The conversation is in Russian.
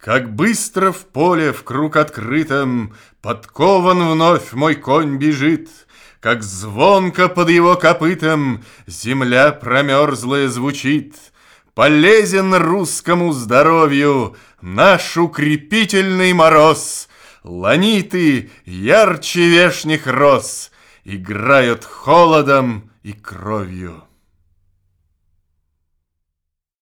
Как быстро в поле в круг открытом Подкован вновь мой конь бежит, Как звонко под его копытом Земля промерзлая звучит. Полезен русскому здоровью Наш укрепительный мороз. Ланиты ярче вешних роз Играют холодом и кровью.